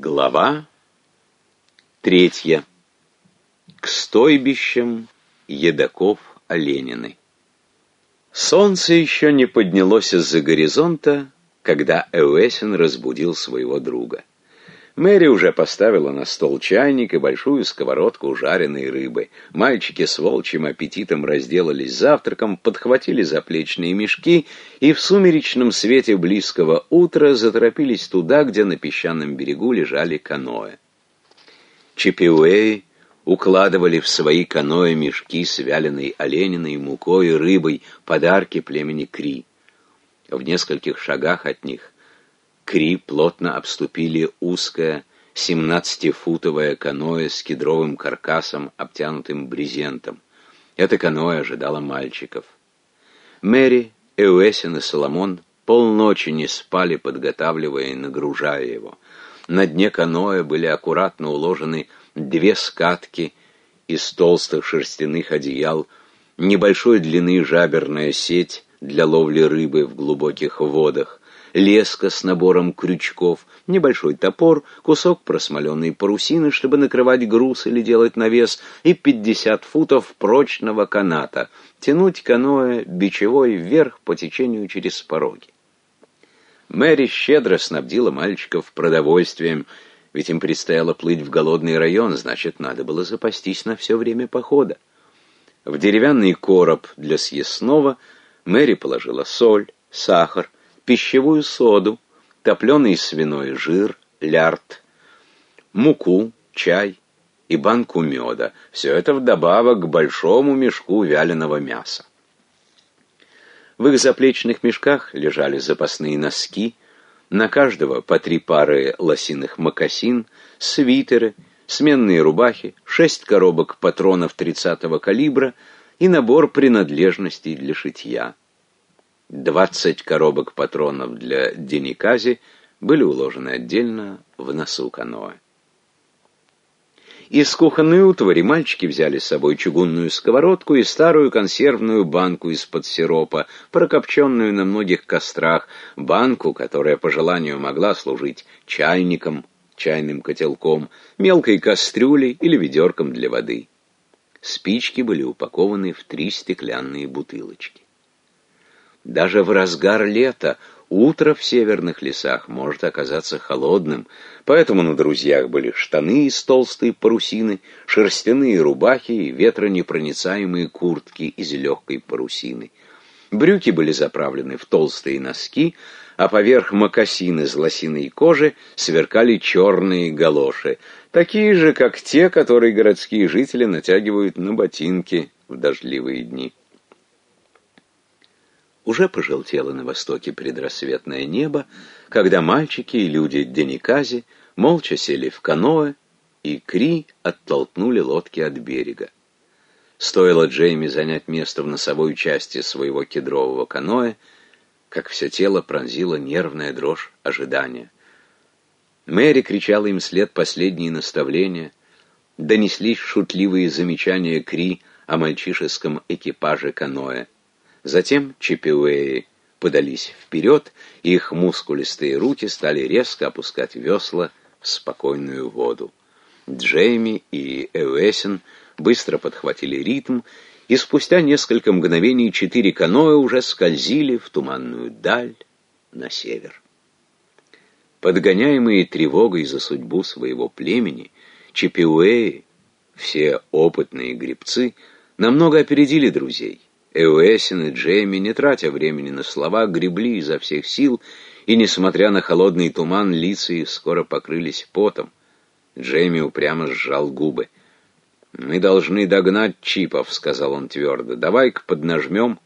Глава третья. К стойбищам едоков Оленины. Солнце еще не поднялось из-за горизонта, когда Эуэсин разбудил своего друга. Мэри уже поставила на стол чайник и большую сковородку жареной рыбы. Мальчики с волчьим аппетитом разделались завтраком, подхватили заплечные мешки и в сумеречном свете близкого утра заторопились туда, где на песчаном берегу лежали каноэ. Чипиуэи укладывали в свои каноэ мешки с вяленой олениной, мукой и рыбой, подарки племени Кри. В нескольких шагах от них Кри плотно обступили узкое, семнадцатифутовое каноэ с кедровым каркасом, обтянутым брезентом. Это каноэ ожидало мальчиков. Мэри, Эуэсин и Соломон полночи не спали, подготавливая и нагружая его. На дне каноэ были аккуратно уложены две скатки из толстых шерстяных одеял, небольшой длины жаберная сеть для ловли рыбы в глубоких водах, леска с набором крючков, небольшой топор, кусок просмоленной парусины, чтобы накрывать груз или делать навес, и 50 футов прочного каната, тянуть каноэ бичевой вверх по течению через пороги. Мэри щедро снабдила мальчиков продовольствием, ведь им предстояло плыть в голодный район, значит, надо было запастись на все время похода. В деревянный короб для съестного Мэри положила соль, сахар, пищевую соду, топленый свиной жир, лярд, муку, чай и банку меда. Все это вдобавок к большому мешку вяленого мяса. В их заплечных мешках лежали запасные носки, на каждого по три пары лосиных мокасин, свитеры, сменные рубахи, шесть коробок патронов 30-го калибра и набор принадлежностей для шитья. 20 коробок патронов для Деникази были уложены отдельно в носу каноэ. Из кухонной утвари мальчики взяли с собой чугунную сковородку и старую консервную банку из-под сиропа, прокопченную на многих кострах, банку, которая по желанию могла служить чайником, чайным котелком, мелкой кастрюлей или ведерком для воды. Спички были упакованы в три стеклянные бутылочки. Даже в разгар лета утро в северных лесах может оказаться холодным, поэтому на друзьях были штаны из толстой парусины, шерстяные рубахи и ветронепроницаемые куртки из легкой парусины. Брюки были заправлены в толстые носки, а поверх мокасин из лосиной кожи сверкали черные галоши, такие же, как те, которые городские жители натягивают на ботинки в дождливые дни. Уже пожелтело на востоке предрассветное небо, когда мальчики и люди Деникази молча сели в каноэ, и Кри оттолкнули лодки от берега. Стоило Джейми занять место в носовой части своего кедрового каноэ, как все тело пронзило нервная дрожь ожидания. Мэри кричала им след последние наставления, донеслись шутливые замечания Кри о мальчишеском экипаже каноэ. Затем чипиуэи подались вперед, и их мускулистые руки стали резко опускать весла в спокойную воду. Джейми и Эуэсин быстро подхватили ритм, и спустя несколько мгновений четыре каноэ уже скользили в туманную даль на север. Подгоняемые тревогой за судьбу своего племени, чипиуэи, все опытные гребцы, намного опередили друзей. Эуэсин и Джейми, не тратя времени на слова, гребли изо всех сил, и, несмотря на холодный туман, лица их скоро покрылись потом. Джейми упрямо сжал губы. «Мы должны догнать Чипов», — сказал он твердо. «Давай-ка поднажмем».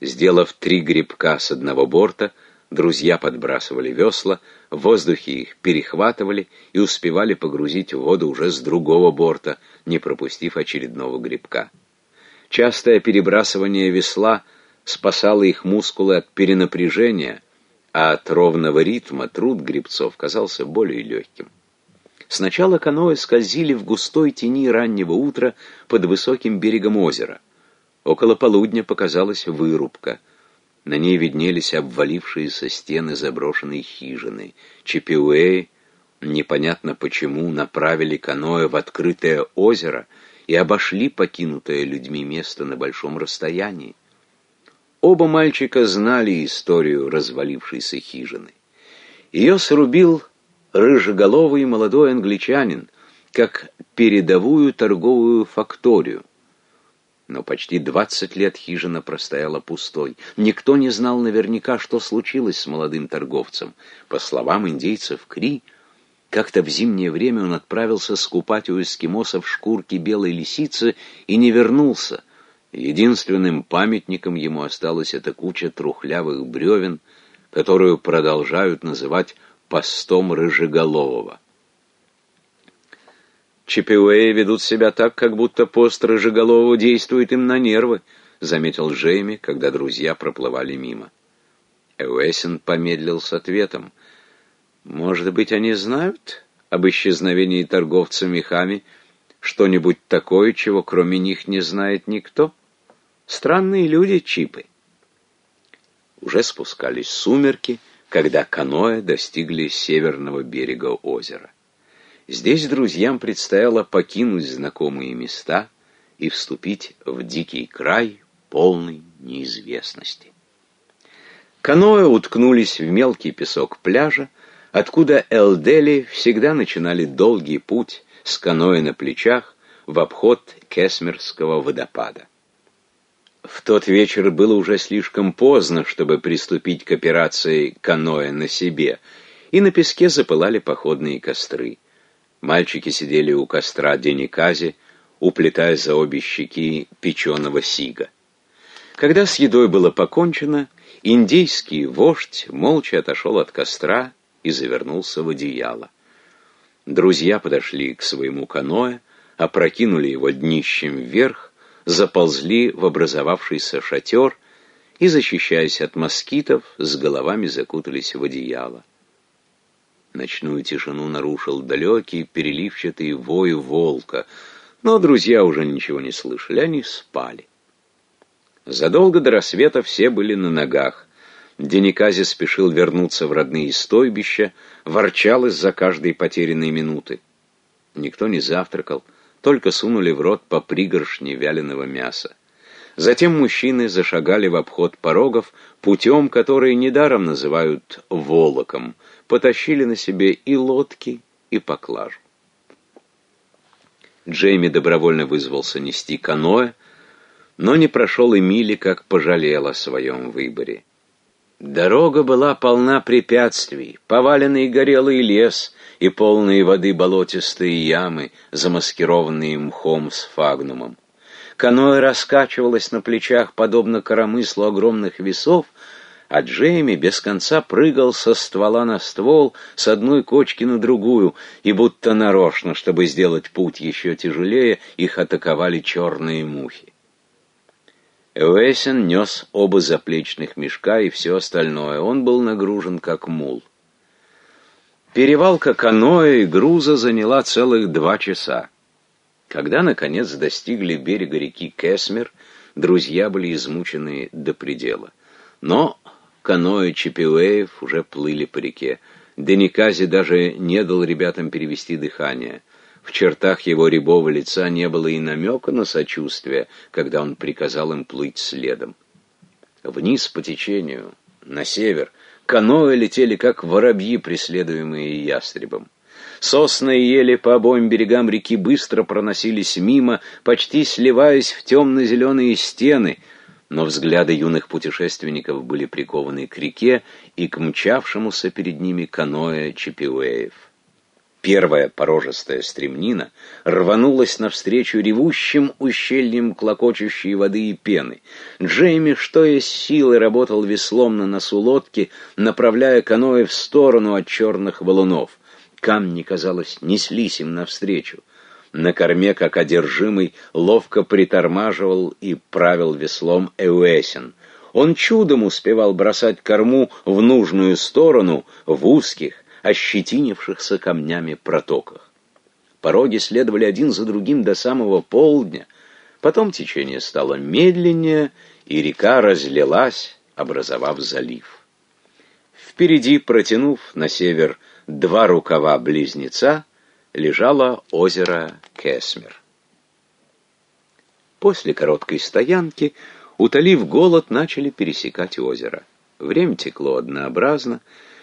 Сделав три грибка с одного борта, друзья подбрасывали весла, в воздухе их перехватывали и успевали погрузить в воду уже с другого борта, не пропустив очередного грибка. Частое перебрасывание весла спасало их мускулы от перенапряжения, а от ровного ритма труд гребцов казался более легким. Сначала каноэ скользили в густой тени раннего утра под высоким берегом озера. Около полудня показалась вырубка. На ней виднелись обвалившиеся стены заброшенной хижины. Чипиуэй непонятно почему, направили каноэ в открытое озеро и обошли покинутое людьми место на большом расстоянии. Оба мальчика знали историю развалившейся хижины. Ее срубил рыжеголовый молодой англичанин, как передовую торговую факторию. Но почти двадцать лет хижина простояла пустой. Никто не знал наверняка, что случилось с молодым торговцем. По словам индейцев Кри, как-то в зимнее время он отправился скупать у эскимосов шкурки белой лисицы и не вернулся. Единственным памятником ему осталась эта куча трухлявых бревен, которую продолжают называть постом Рыжеголового. Чипиуэи ведут себя так, как будто пост Рыжеголового действует им на нервы, заметил Джейми, когда друзья проплывали мимо. Эуэсин помедлил с ответом. Может быть, они знают об исчезновении торговца мехами что-нибудь такое, чего кроме них не знает никто? Странные люди, чипы. Уже спускались сумерки, когда каноэ достигли северного берега озера. Здесь друзьям предстояло покинуть знакомые места и вступить в дикий край, полный неизвестности. Каноэ уткнулись в мелкий песок пляжа, откуда Элдели всегда начинали долгий путь с каноэ на плечах в обход Кесмерского водопада. В тот вечер было уже слишком поздно, чтобы приступить к операции каноэ на себе, и на песке запылали походные костры. Мальчики сидели у костра Деникази, уплетая за обе щеки печеного сига. Когда с едой было покончено, индейский вождь молча отошел от костра и завернулся в одеяло. Друзья подошли к своему каноэ, опрокинули его днищем вверх, заползли в образовавшийся шатер и, защищаясь от москитов, с головами закутались в одеяло. Ночную тишину нарушил далекий переливчатый вой волка, но друзья уже ничего не слышали, они спали. Задолго до рассвета все были на ногах. Деникази спешил вернуться в родные стойбища, ворчал из-за каждой потерянной минуты. Никто не завтракал, только сунули в рот по пригоршне вяленого мяса. Затем мужчины зашагали в обход порогов путем, который недаром называют волоком, потащили на себе и лодки, и поклажу. Джейми добровольно вызвался нести каноэ, но не прошел и мили, как пожалел о своем выборе. Дорога была полна препятствий, поваленный горелый лес и полные воды болотистые ямы, замаскированные мхом с фагнумом. Каноэ раскачивалось на плечах, подобно коромыслу огромных весов, а Джейми без конца прыгал со ствола на ствол, с одной кочки на другую, и будто нарочно, чтобы сделать путь еще тяжелее, их атаковали черные мухи. Эуэсен нес оба заплечных мешка и все остальное. Он был нагружен как мул. Перевалка каноэ и груза заняла целых два часа. Когда, наконец, достигли берега реки Кесмер, друзья были измучены до предела. Но каноэ Чипиуэев уже плыли по реке. Деникази даже не дал ребятам перевести дыхание. В чертах его рябого лица не было и намека на сочувствие, когда он приказал им плыть следом. Вниз по течению, на север, Каноэ летели, как воробьи, преследуемые ястребом. Сосны и ели по обоим берегам реки быстро проносились мимо, почти сливаясь в темно-зеленые стены, но взгляды юных путешественников были прикованы к реке и к мчавшемуся перед ними каноэ Чипиуэев. Первая порожистая стремнина рванулась навстречу ревущим ущельям клокочущей воды и пены. Джейми, что есть силы, работал веслом на носу лодки, направляя каноэ в сторону от черных валунов. Камни, казалось, неслись им навстречу. На корме, как одержимый, ловко притормаживал и правил веслом Эуэсин. Он чудом успевал бросать корму в нужную сторону в узких, ощетинившихся камнями протоках. Пороги следовали один за другим до самого полдня, потом течение стало медленнее, и река разлилась, образовав залив. Впереди, протянув на север два рукава-близнеца, лежало озеро Кесмер. После короткой стоянки, утолив голод, начали пересекать озеро. Время текло однообразно.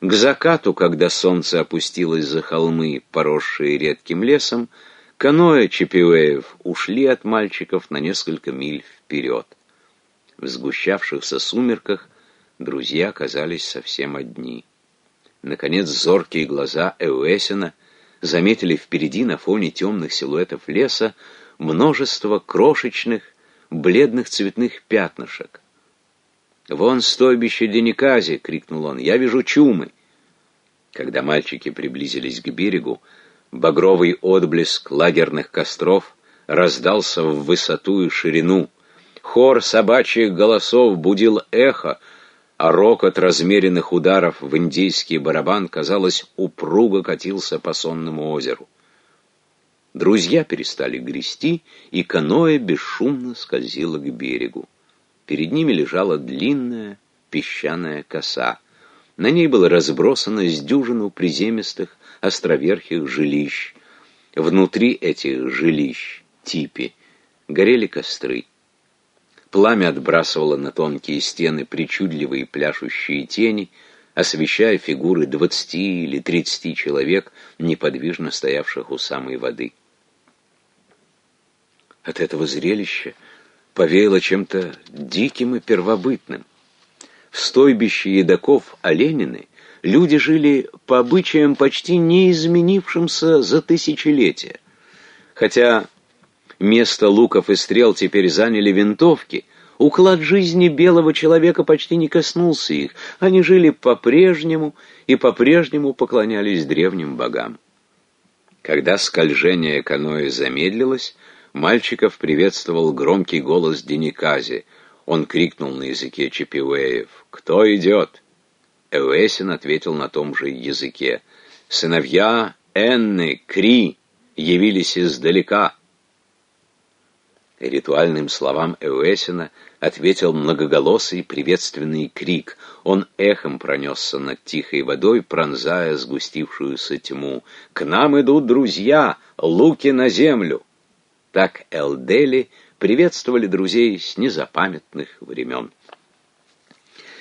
К закату, когда солнце опустилось за холмы, поросшие редким лесом, каноэ Чепиуэев ушли от мальчиков на несколько миль вперед. В сгущавшихся сумерках друзья оказались совсем одни. Наконец зоркие глаза Эуэсина заметили впереди на фоне темных силуэтов леса множество крошечных, бледных цветных пятнышек. «Вон стойбище Деникази!» — крикнул он. «Я вижу чумы!» Когда мальчики приблизились к берегу, багровый отблеск лагерных костров раздался в высоту и ширину. Хор собачьих голосов будил эхо, а рокот размеренных ударов в индийский барабан, казалось, упруго катился по сонному озеру. Друзья перестали грести, и каноэ бесшумно скользило к берегу. Перед ними лежала длинная песчаная коса. На ней было разбросано с дюжину приземистых островерхих жилищ. Внутри этих жилищ, типи, горели костры. Пламя отбрасывало на тонкие стены причудливые пляшущие тени, освещая фигуры двадцати или тридцати человек, неподвижно стоявших у самой воды. От этого зрелища повеяло чем-то диким и первобытным. В стойбище едоков Оленины люди жили по обычаям почти не изменившимся за тысячелетия. Хотя Место луков и стрел теперь заняли винтовки. Уклад жизни белого человека почти не коснулся их. Они жили по-прежнему и по-прежнему поклонялись древним богам. Когда скольжение каноэ замедлилось, мальчиков приветствовал громкий голос Деникази. Он крикнул на языке Чипиуэев. «Кто идет?» Эуэсин ответил на том же языке. «Сыновья Энны, Кри, явились издалека». Ритуальным словам Эуэсина ответил многоголосый приветственный крик. Он эхом пронесся над тихой водой, пронзая сгустившуюся тьму. «К нам идут друзья! Луки на землю!» Так Элдели приветствовали друзей с незапамятных времен.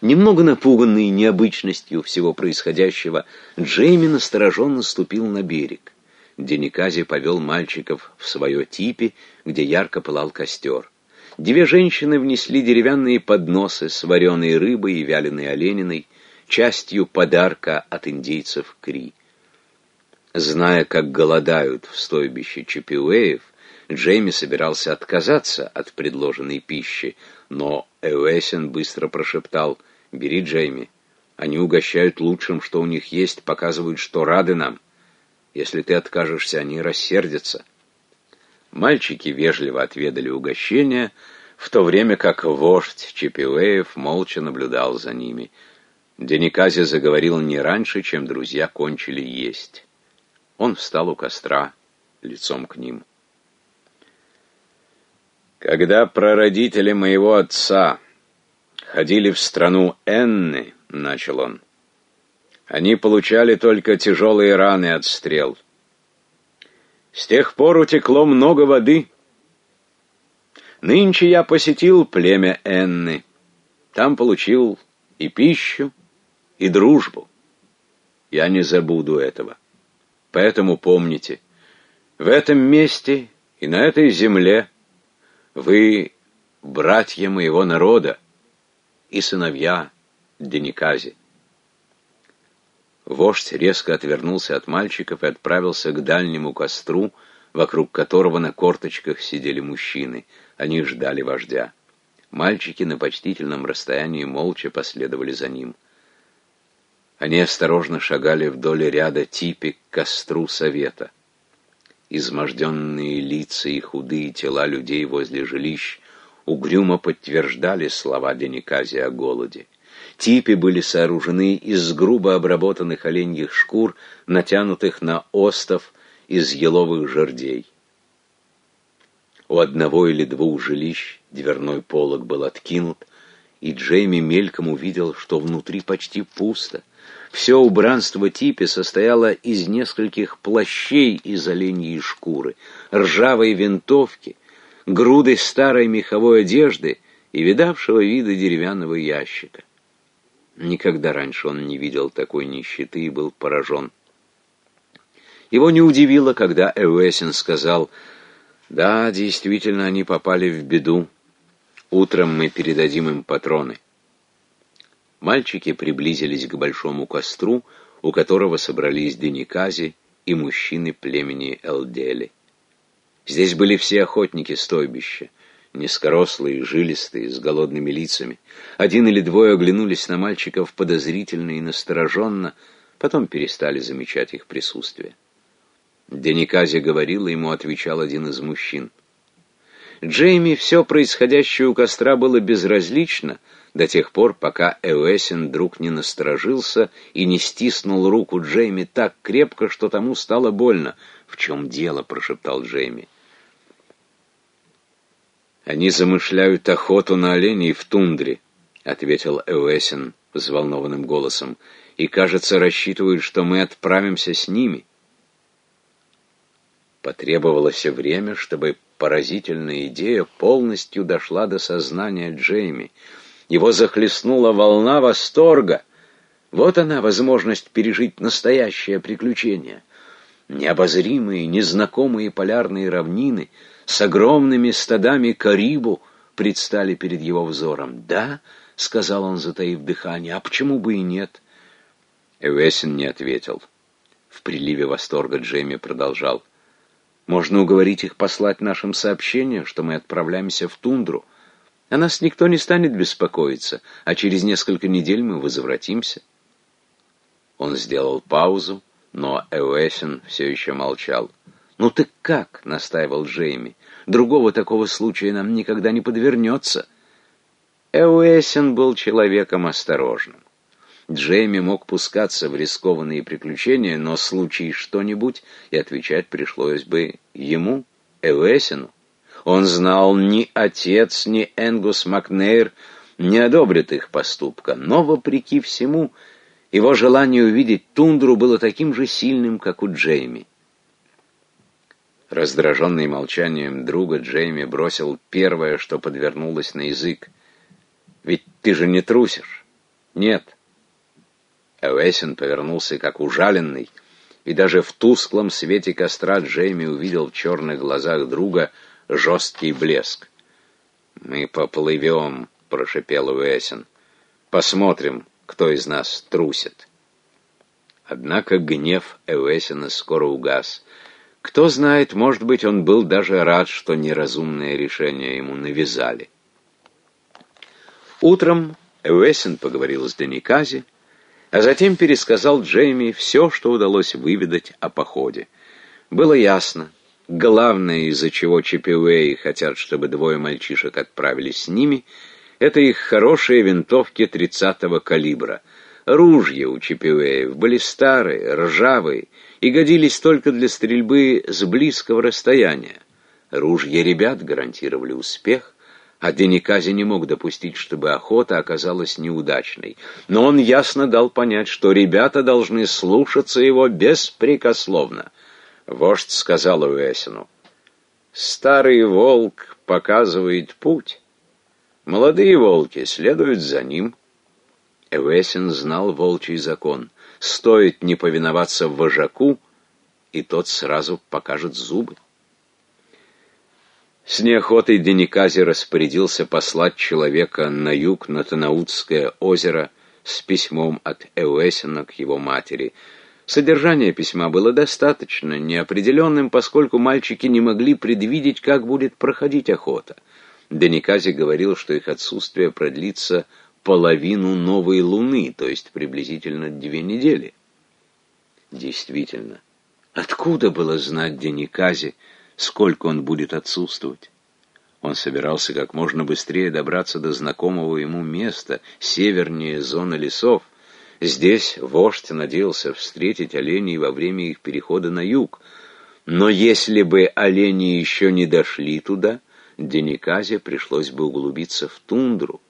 Немного напуганный необычностью всего происходящего, Джейми настороженно ступил на берег. Деникази повел мальчиков в свое типи, где ярко пылал костер. Две женщины внесли деревянные подносы с вареной рыбой и вяленой олениной, частью подарка от индейцев Кри. Зная, как голодают в стойбище Чипиуэев, Джейми собирался отказаться от предложенной пищи, но Эуэсен быстро прошептал «Бери, Джейми, они угощают лучшим, что у них есть, показывают, что рады нам». Если ты откажешься, они рассердятся. Мальчики вежливо отведали угощение, в то время как вождь Чепиуэев молча наблюдал за ними. Деникази заговорил не раньше, чем друзья кончили есть. Он встал у костра, лицом к ним. «Когда прародители моего отца ходили в страну Энны, — начал он, — они получали только тяжелые раны от стрел. С тех пор утекло много воды. Нынче я посетил племя Энны. Там получил и пищу, и дружбу. Я не забуду этого. Поэтому помните, в этом месте и на этой земле вы братья моего народа и сыновья Деникази. Вождь резко отвернулся от мальчиков и отправился к дальнему костру, вокруг которого на корточках сидели мужчины. Они ждали вождя. Мальчики на почтительном расстоянии молча последовали за ним. Они осторожно шагали вдоль ряда типи к костру совета. Изможденные лица и худые тела людей возле жилищ угрюмо подтверждали слова Деникази о голоде. Типи были сооружены из грубо обработанных оленьих шкур, натянутых на остов из еловых жердей. У одного или двух жилищ дверной полог был откинут, и Джейми мельком увидел, что внутри почти пусто. Все убранство типи состояло из нескольких плащей из оленьей шкуры, ржавой винтовки, груды старой меховой одежды и видавшего вида деревянного ящика. Никогда раньше он не видел такой нищеты и был поражен. Его не удивило, когда Эвесин сказал, «Да, действительно, они попали в беду. Утром мы передадим им патроны». Мальчики приблизились к большому костру, у которого собрались Деникази и мужчины племени Элдели. Здесь были все охотники стойбища, низкорослые, жилистые, с голодными лицами. Один или двое оглянулись на мальчиков подозрительно и настороженно, потом перестали замечать их присутствие. Деникази говорил, ему отвечал один из мужчин. Джейми все происходящее у костра было безразлично до тех пор, пока Эуэсин вдруг не насторожился и не стиснул руку Джейми так крепко, что тому стало больно. «В чем дело?» — прошептал Джейми. «Они замышляют охоту на оленей в тундре», — ответил Эуэсин взволнованным голосом, «и, кажется, рассчитывают, что мы отправимся с ними». Потребовалось время, чтобы поразительная идея полностью дошла до сознания Джейми. Его захлестнула волна восторга. Вот она, возможность пережить настоящее приключение. Необозримые, незнакомые полярные равнины с огромными стадами карибу предстали перед его взором. «Да», — сказал он, затаив дыхание, — «а почему бы и нет?» Эвесин не ответил. В приливе восторга Джейми продолжал. Можно уговорить их послать нашим сообщение, что мы отправляемся в тундру. О нас никто не станет беспокоиться, а через несколько недель мы возвратимся. Он сделал паузу, но Эуэсин все еще молчал. «Ну ты как?» — настаивал Джейми. «Другого такого случая нам никогда не подвернется». Эуэсин был человеком осторожным. Джейми мог пускаться в рискованные приключения, но случай что-нибудь, и отвечать пришлось бы ему, Эвесину. Он знал, ни отец, ни Энгус Макнейр не одобрят их поступка, но, вопреки всему, его желание увидеть тундру было таким же сильным, как у Джейми. Раздраженный молчанием друга, Джейми бросил первое, что подвернулось на язык. «Ведь ты же не трусишь?» «Нет». Эвесин повернулся как ужаленный, и даже в тусклом свете костра Джейми увидел в черных глазах друга жесткий блеск. «Мы поплывем», — прошепел Уэсин. «Посмотрим, кто из нас трусит». Однако гнев Эвесина скоро угас. Кто знает, может быть, он был даже рад, что неразумное решение ему навязали. Утром Эвесин поговорил с Деникази, а затем пересказал Джейми все, что удалось выведать о походе. Было ясно, главное, из-за чего Чиппиуэи хотят, чтобы двое мальчишек отправились с ними, это их хорошие винтовки 30-го калибра. Ружья у Чиппиуэев были старые, ржавые и годились только для стрельбы с близкого расстояния. Ружья ребят гарантировали успех, а Деникази не мог допустить, чтобы охота оказалась неудачной. Но он ясно дал понять, что ребята должны слушаться его беспрекословно. Вождь сказал Уэсину, «Старый волк показывает путь. Молодые волки следуют за ним». Эвесин знал волчий закон. Стоит не повиноваться вожаку, и тот сразу покажет зубы. С неохотой Деникази распорядился послать человека на юг на Танаутское озеро с письмом от Эуэсина к его матери. Содержание письма было достаточно неопределенным, поскольку мальчики не могли предвидеть, как будет проходить охота. Деникази говорил, что их отсутствие продлится половину новой луны, то есть приблизительно две недели. Действительно, откуда было знать Деникази, сколько он будет отсутствовать. Он собирался как можно быстрее добраться до знакомого ему места, севернее зоны лесов. Здесь вождь надеялся встретить оленей во время их перехода на юг. Но если бы олени еще не дошли туда, Дениказе пришлось бы углубиться в тундру.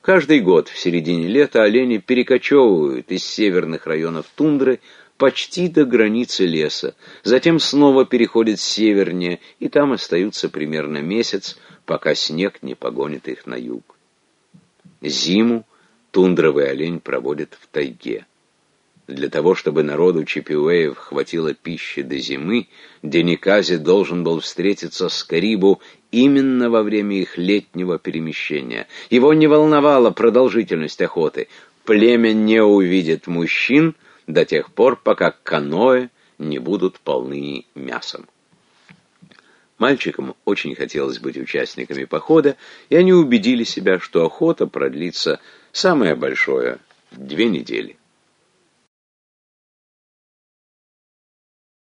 Каждый год в середине лета олени перекочевывают из северных районов тундры почти до границы леса, затем снова переходят севернее, и там остаются примерно месяц, пока снег не погонит их на юг. Зиму тундровый олень проводит в тайге. Для того, чтобы народу Чипиуэев хватило пищи до зимы, Деникази должен был встретиться с Карибу именно во время их летнего перемещения. Его не волновала продолжительность охоты. Племя не увидит мужчин до тех пор, пока каноэ не будут полны мясом. Мальчикам очень хотелось быть участниками похода, и они убедили себя, что охота продлится самое большое — две недели.